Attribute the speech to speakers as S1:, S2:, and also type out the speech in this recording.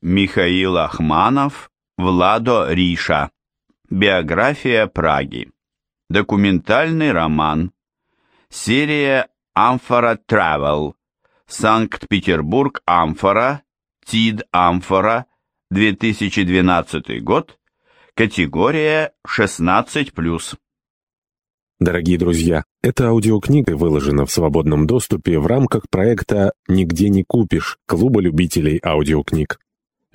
S1: Михаил Ахманов, Владо Риша. Биография Праги. Документальный роман. Серия Амфора Travel. Санкт-Петербург Амфора. ТИД Амфора. 2012 год. Категория 16+.
S2: Дорогие друзья, эта аудиокнига выложена в свободном доступе в рамках проекта «Нигде не купишь» Клуба любителей аудиокниг.